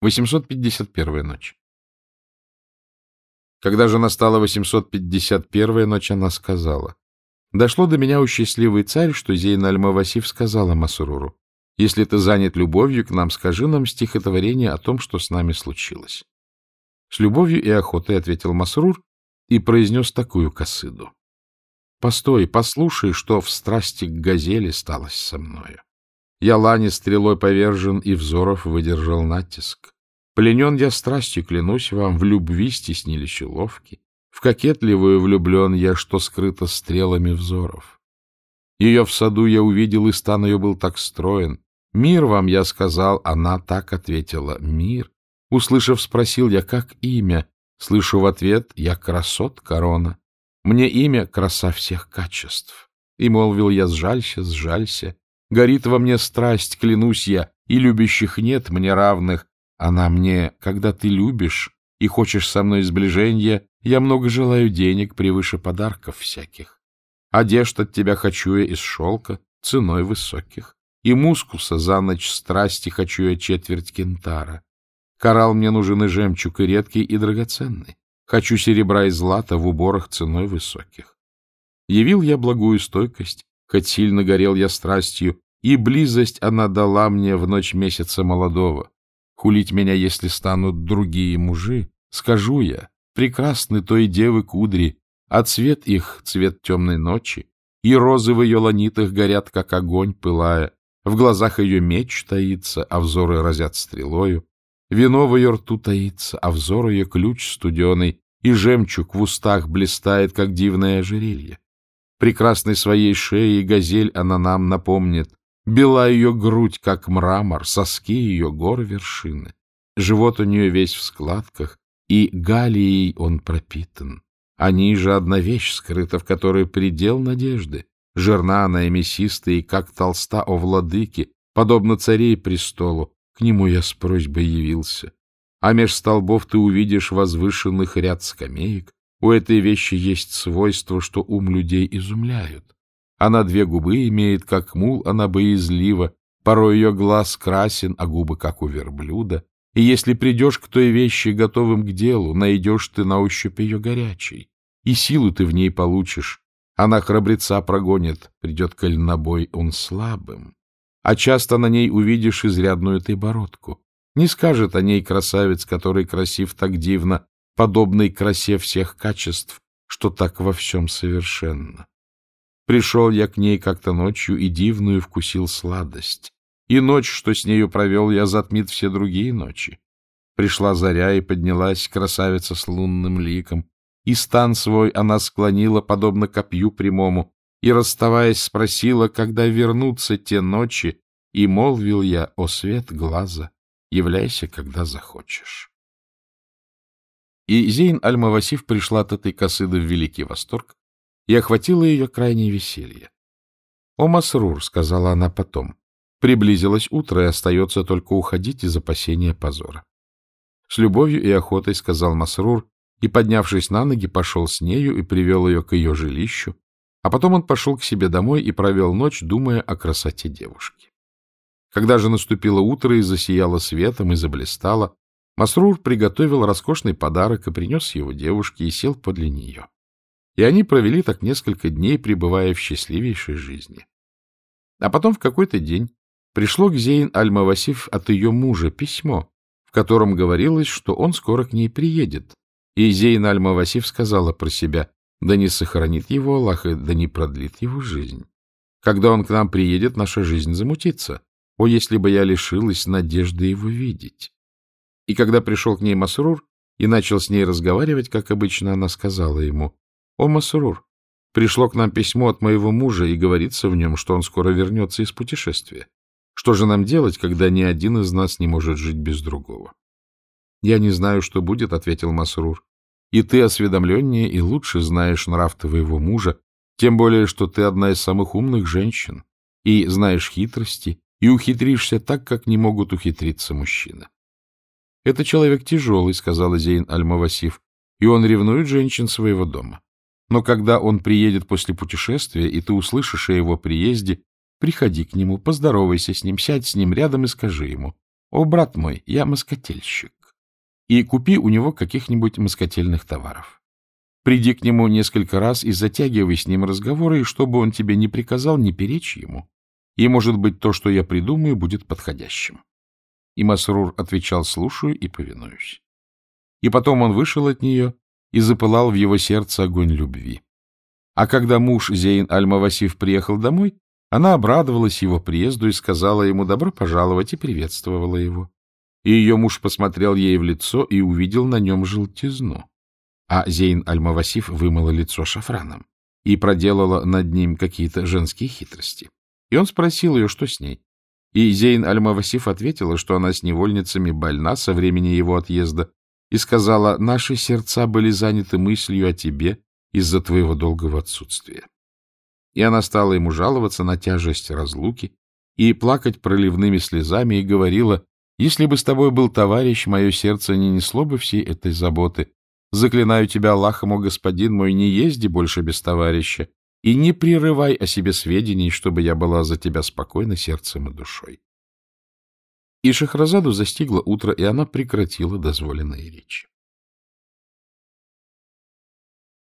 851 ночь. Когда же настала 851 ночь, она сказала, «Дошло до меня, у счастливый царь, что Зейн Аль-Мавасиф сказала Масруру, «Если ты занят любовью к нам, скажи нам стихотворение о том, что с нами случилось». С любовью и охотой ответил Масрур и произнес такую косыду. «Постой, послушай, что в страсти к газели сталось со мною. Я лани стрелой повержен и взоров выдержал натиск. Пленен я страстью, клянусь вам, в любви стеснили щеловки. В кокетливую влюблен я, что скрыто стрелами взоров. Ее в саду я увидел, и стан ее был так строен. «Мир вам, я сказал», она так ответила, «Мир». Услышав, спросил я, как имя? Слышу в ответ, я красот корона. Мне имя — краса всех качеств. И молвил я, сжалься, сжалься. Горит во мне страсть, клянусь я, и любящих нет мне равных. Она мне, когда ты любишь и хочешь со мной сближения, я много желаю денег превыше подарков всяких. Одежд от тебя хочу я из шелка, ценой высоких. И мускуса за ночь страсти хочу я четверть кентара. Коралл мне нужен и жемчуг, и редкий, и драгоценный. Хочу серебра и злата в уборах ценой высоких. Явил я благую стойкость, хоть сильно горел я страстью, и близость она дала мне в ночь месяца молодого. Хулить меня, если станут другие мужи, скажу я, прекрасны той девы кудри, а цвет их — цвет темной ночи, и розы в ее ланитах горят, как огонь, пылая, в глазах ее меч таится, а взоры разят стрелою, вино в ее рту таится, а взор ее ключ студеный, и жемчуг в устах блистает, как дивное ожерелье. Прекрасной своей шеей газель она нам напомнит. Бела ее грудь, как мрамор, соски ее гор вершины. Живот у нее весь в складках, и галией он пропитан. А ниже одна вещь скрыта, в которой предел надежды. Жирна она и мясистая, и как толста о владыке, подобно царей престолу. К нему я с просьбой явился. А меж столбов ты увидишь возвышенных ряд скамеек, у этой вещи есть свойство, что ум людей изумляют. Она две губы имеет, как мул, она боязлива, порой ее глаз красен, а губы, как у верблюда. И если придешь к той вещи готовым к делу, найдешь ты на ощупь ее горячей, и силу ты в ней получишь. Она храбреца прогонит, придет коль на бой он слабым. А часто на ней увидишь изрядную ты бородку. Не скажет о ней красавец, который красив так дивно, подобной красе всех качеств, что так во всем совершенно. Пришел я к ней как-то ночью и дивную вкусил сладость. И ночь, что с нею провел, я затмит все другие ночи. Пришла заря и поднялась красавица с лунным ликом, и стан свой она склонила, подобно копью прямому, и, расставаясь, спросила, когда вернутся те ночи, и молвил я, о свет глаза, являйся, когда захочешь. И Зейн Аль-Мавасиф пришла от этой косыды в великий восторг и охватила ее крайнее веселье. — О, Масрур, — сказала она потом, — приблизилось утро, и остается только уходить из опасения позора. С любовью и охотой сказал Масрур, и, поднявшись на ноги, пошел с нею и привел ее к ее жилищу, а потом он пошел к себе домой и провел ночь, думая о красоте девушки. Когда же наступило утро и засияло светом и заблистало, Масрур приготовил роскошный подарок и принес его девушке и сел подле нее. И они провели так несколько дней, пребывая в счастливейшей жизни. А потом в какой-то день пришло к Зейн Аль-Мавасиф от ее мужа письмо, в котором говорилось, что он скоро к ней приедет. И Зейн Аль-Мавасиф сказала про себя, да не сохранит его Аллах, и да не продлит его жизнь. Когда он к нам приедет, наша жизнь замутится. О, если бы я лишилась надежды его видеть! И когда пришел к ней Масрур и начал с ней разговаривать, как обычно, она сказала ему, «О, Масрур, пришло к нам письмо от моего мужа, и говорится в нем, что он скоро вернется из путешествия. Что же нам делать, когда ни один из нас не может жить без другого?» «Я не знаю, что будет», — ответил Масрур. «И ты осведомленнее и лучше знаешь нрав твоего мужа, тем более, что ты одна из самых умных женщин, и знаешь хитрости, и ухитришься так, как не могут ухитриться мужчины. — Это человек тяжелый, — сказала Зейн Аль-Мавасиф, — и он ревнует женщин своего дома. Но когда он приедет после путешествия, и ты услышишь о его приезде, приходи к нему, поздоровайся с ним, сядь с ним рядом и скажи ему, «О, брат мой, я москотельщик, и купи у него каких-нибудь москотельных товаров. Приди к нему несколько раз и затягивай с ним разговоры, и чтобы он тебе не приказал, не перечь ему. И, может быть, то, что я придумаю, будет подходящим». И Масрур отвечал «слушаю и повинуюсь». И потом он вышел от нее, и запылал в его сердце огонь любви. А когда муж Зейн Аль-Мавасиф приехал домой, она обрадовалась его приезду и сказала ему «добро пожаловать» и приветствовала его. И ее муж посмотрел ей в лицо и увидел на нем желтизну. А Зейн Аль-Мавасиф вымыла лицо шафраном и проделала над ним какие-то женские хитрости. И он спросил ее, что с ней. И Зейн Аль-Мавасиф ответила, что она с невольницами больна со времени его отъезда, и сказала, «Наши сердца были заняты мыслью о тебе из-за твоего долгого отсутствия. И она стала ему жаловаться на тяжесть разлуки и плакать проливными слезами и говорила, «Если бы с тобой был товарищ, мое сердце не несло бы всей этой заботы. Заклинаю тебя Аллахом, о господин мой, не езди больше без товарища и не прерывай о себе сведений, чтобы я была за тебя спокойна сердцем и душой». И Шахразаду застигло утро, и она прекратила дозволенные речи.